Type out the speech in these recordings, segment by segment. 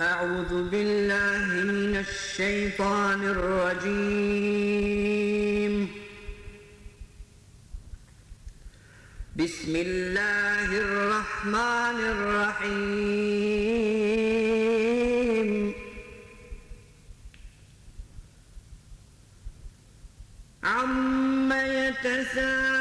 أعوذ بالله من الشيطان الرجيم. بسم الله الرحمن الرحيم. عم يتساءل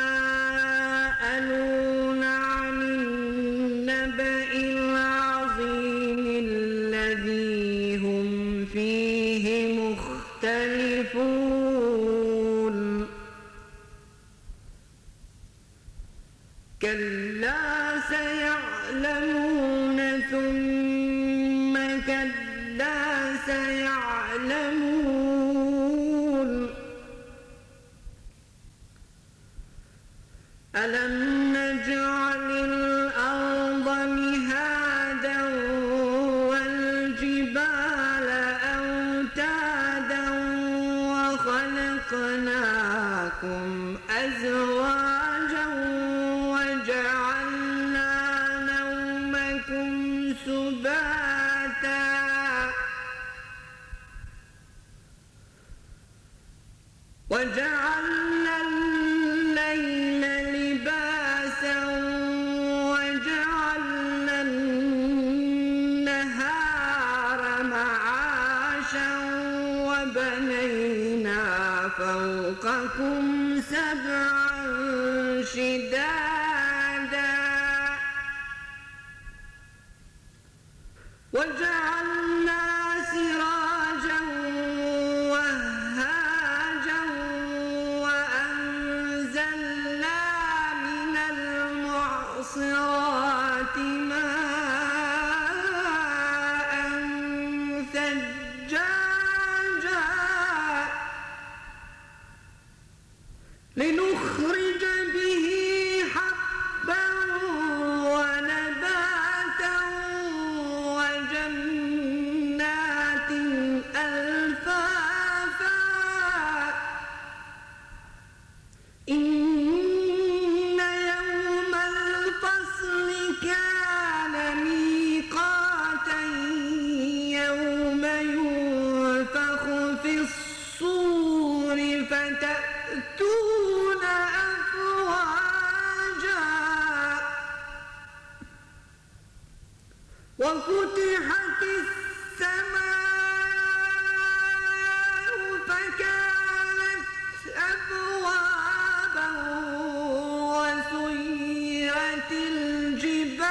الجبال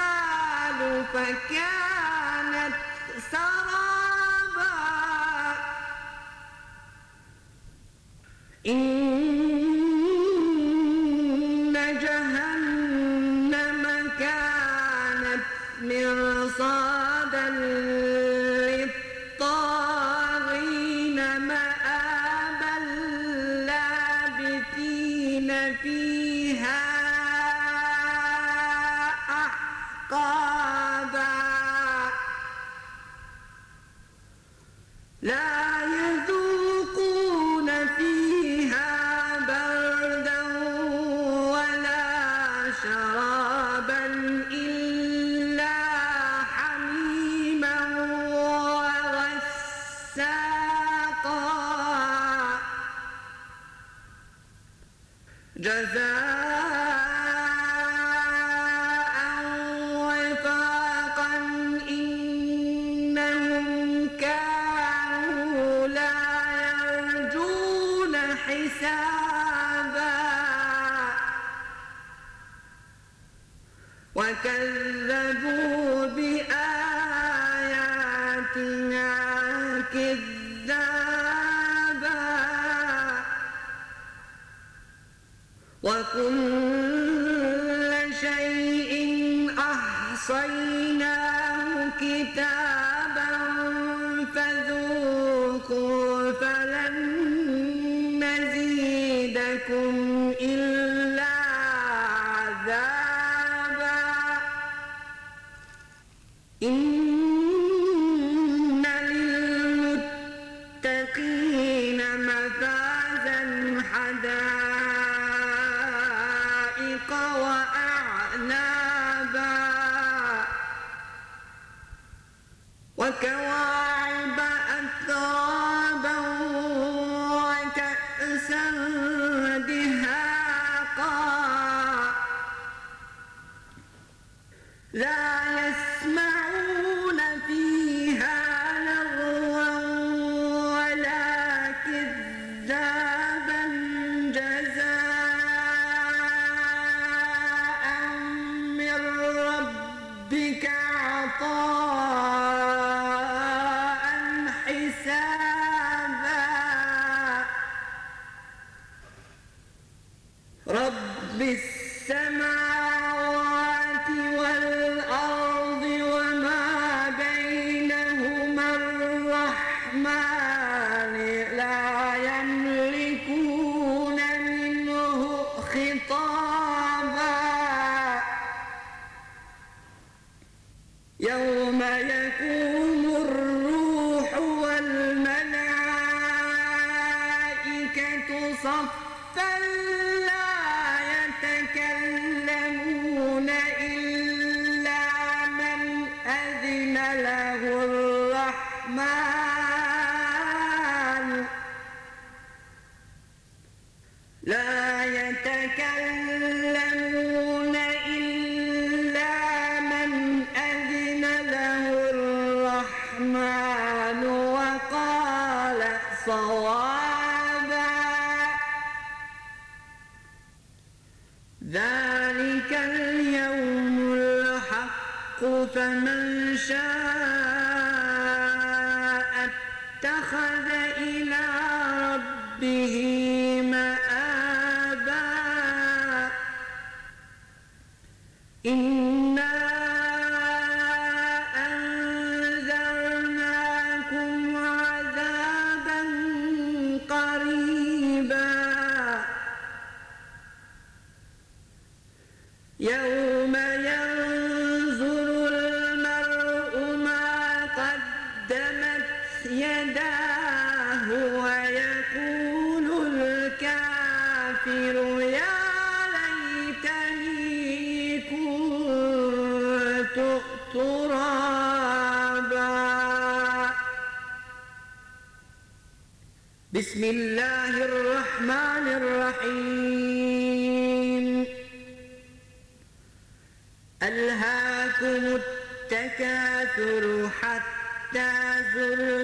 فكان جزاء وكل شيء أحصيناه كتابا فذوقوا فلن نزيدكم إلا عذابا. إن للمتقين مفازا حذابا وحدائق وأعنابا. وكواعب أترابا وكأسا دهاقا. إلى ربه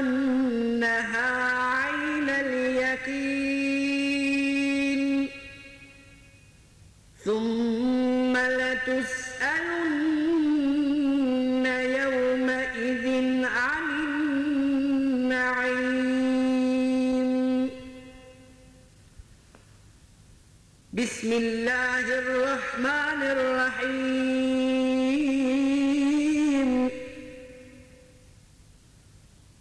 لترونها عين اليقين. ثم لتسألن يومئذ عن النعيم. بسم الله الرحمن الرحيم.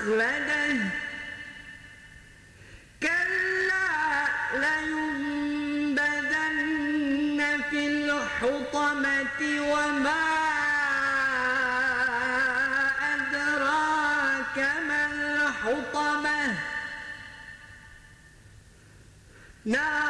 أخلده. كلا لينبذن في الحطمة وما أدراك ما الحطمة. نار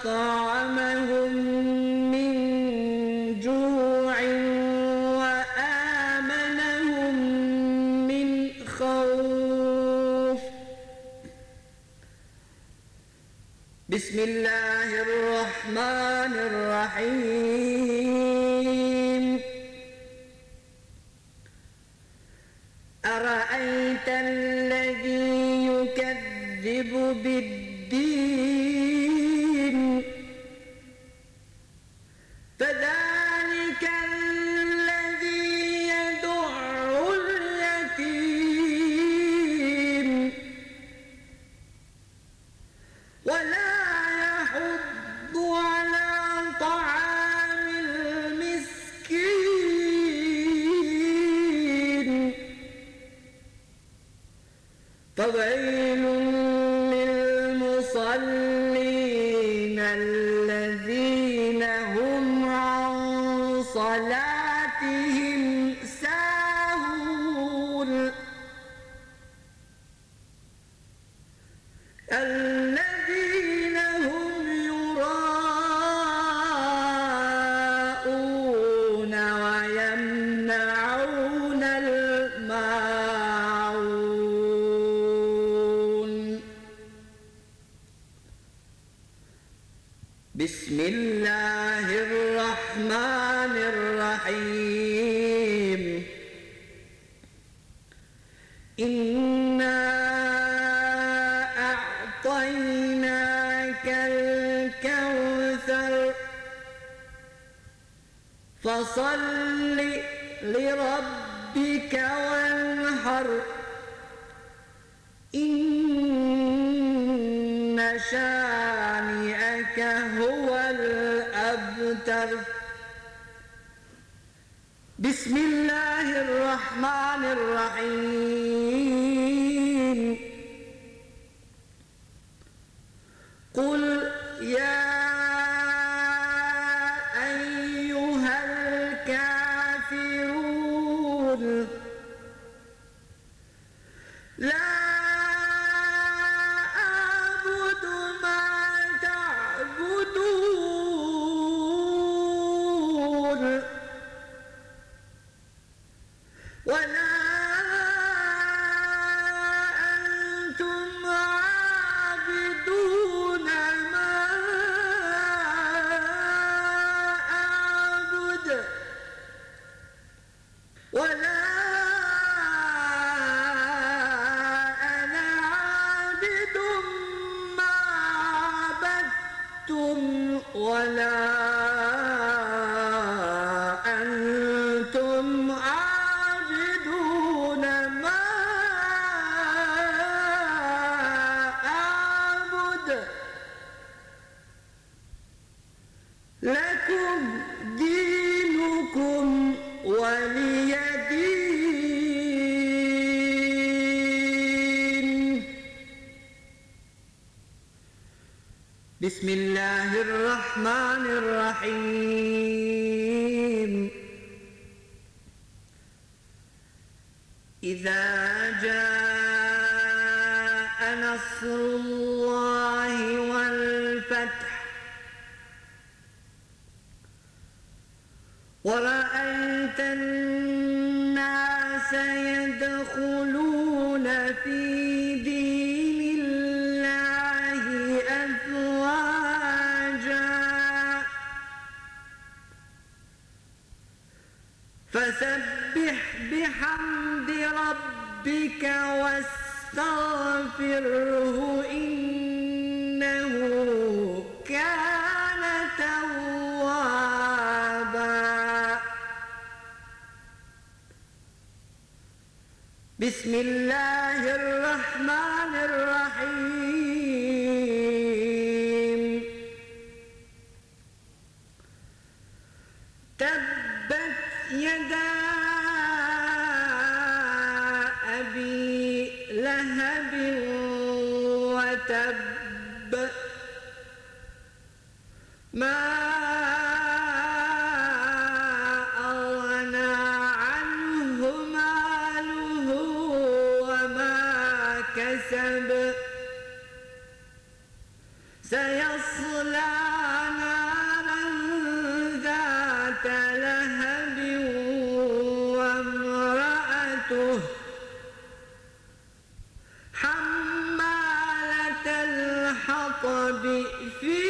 أطعمهم من جوع وآمنهم من خوف. بسم الله الرحمن الرحيم. أرأيت الذي يكذب بالدين بسم الله الرحمن الرحيم. إنا أعطيناك الكوثر. فصل لربك وانهر إن شانئك الأبتر بسم الله الرحمن الرحيم. بسم الله الرحمن الرحيم. إذا جاء نصر الله ربك واستغفره إنه كان توابا. بسم الله الرحمن الرحيم. Sí.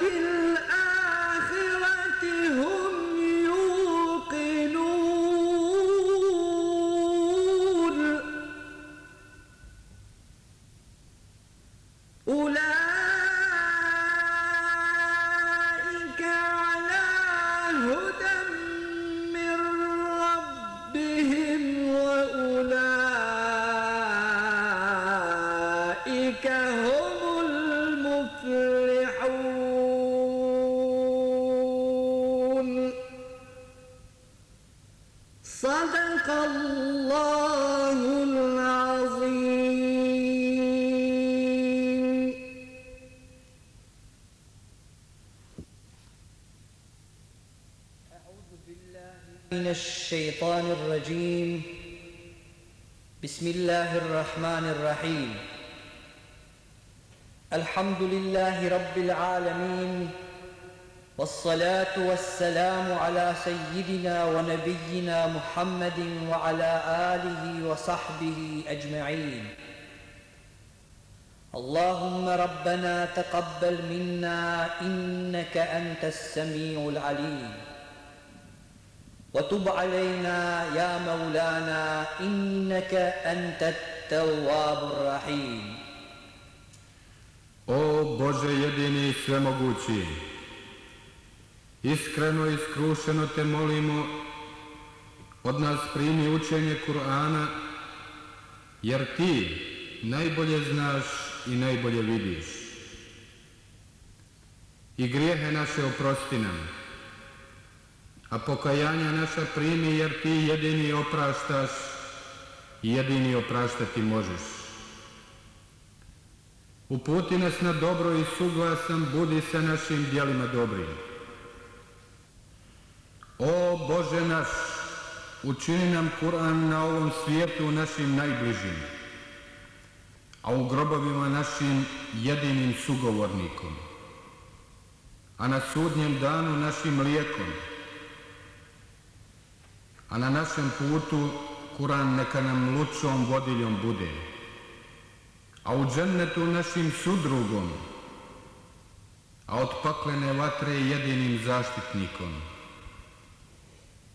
দিল من الشيطان الرجيم. بسم الله الرحمن الرحيم. الحمد لله رب العالمين والصلاة والسلام على سيدنا ونبينا محمد وعلى آله وصحبه أجمعين. اللهم ربنا تقبل منا إنك أنت السميع العليم. وتب علينا يا مولانا إنك أنت التواب الرحيم O Bože jedini i svemogući, iskreno i skrušeno te molimo, od nas primi učenje Kur'ana, jer ti najbolje znaš i najbolje vidiš. I grijehe naše oprosti nam, a pokajanja naša primi jer ti jedini opraštaš i jedini opraštati možeš. Uputi nas na dobro i suglasan budi sa našim djelima dobrim. O Bože naš, učini nam Kur'an na ovom svijetu našim najbližim, a u grobovima našim jedinim sugovornikom, a na sudnjem danu našim lijekom, a na našem putu Kur'an neka nam lučom vodiljom bude a u džennetu našim sudrugom, a od paklene vatre jedinim zaštitnikom.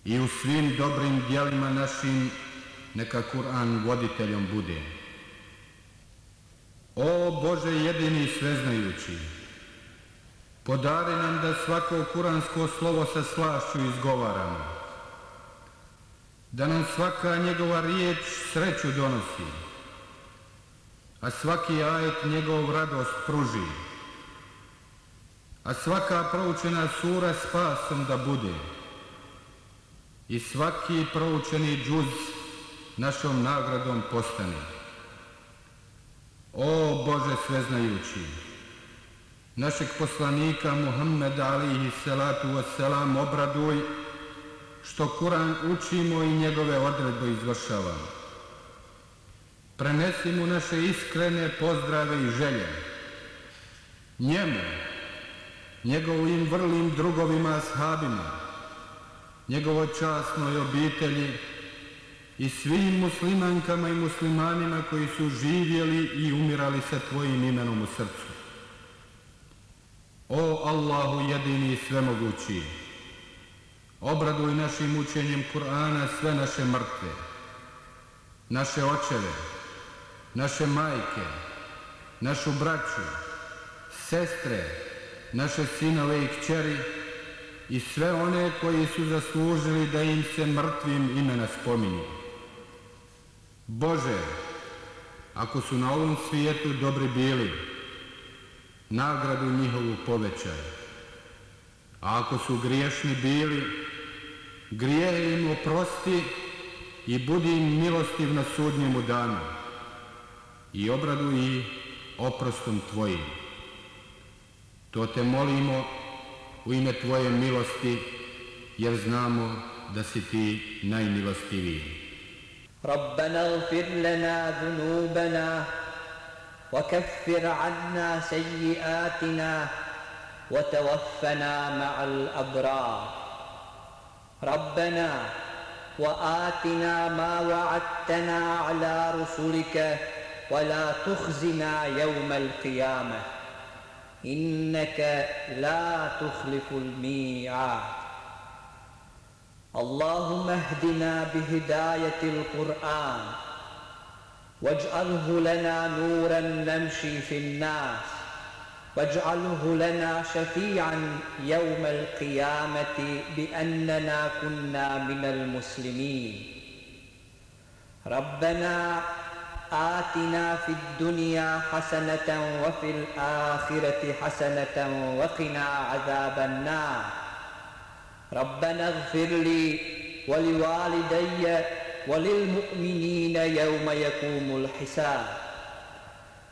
I u svim dobrim dijelima našim neka Kur'an voditeljom bude. O Bože jedini sveznajući, podari nam da svako kuransko slovo sa slašću izgovaramo, da nam svaka njegova riječ sreću donosi, a svaki ajet njegov radost pruži, a svaka proučena sura spasom da bude i svaki proučeni džuz našom nagradom postane. O Bože sveznajući, našeg poslanika Muhammeda alihi salatu wasalam obraduj što Kur'an učimo i njegove odredbe izvršavamo. Prenesi mu naše iskrene pozdrave i želje. Njemu, njegovim vrlim drugovima, ashabima, njegovoj časnoj obitelji i svim muslimankama i muslimanima koji su živjeli i umirali sa Tvojim imenom u srcu. O Allahu jedini i svemogući, obraduj našim učenjem Kur'ana sve naše mrtve, naše očeve, naše majke, našu braću, sestre, naše sinove i kćeri i sve one koji su zaslužili da im se mrtvim imena spominju. Bože, ako su na ovom svijetu dobri bili, nagradu njihovu povećaj. A ako su griješni bili, grije im oprosti i budi im milostiv na sudnjemu danu i obradu ih oprostom Tvojim. To te molimo u ime Tvoje milosti, jer znamo da si Ti najmilostiviji. ربنا اغفر لنا ذنوبنا وكفر عنا سيئاتنا وتوفنا مع الأبرار ربنا وآتنا ما وعدتنا على رسلك ولا تخزنا يوم القيامة. إنك لا تخلف الميعاد. اللهم اهدنا بهداية القرآن واجعله لنا نورا نمشي في الناس واجعله لنا شفيعا يوم القيامة بأننا كنا من المسلمين. ربنا آتنا في الدنيا حسنة وفي الآخرة حسنة وقنا عذاب النار. ربنا اغفر لي ولوالدي وللمؤمنين يوم يقوم الحساب.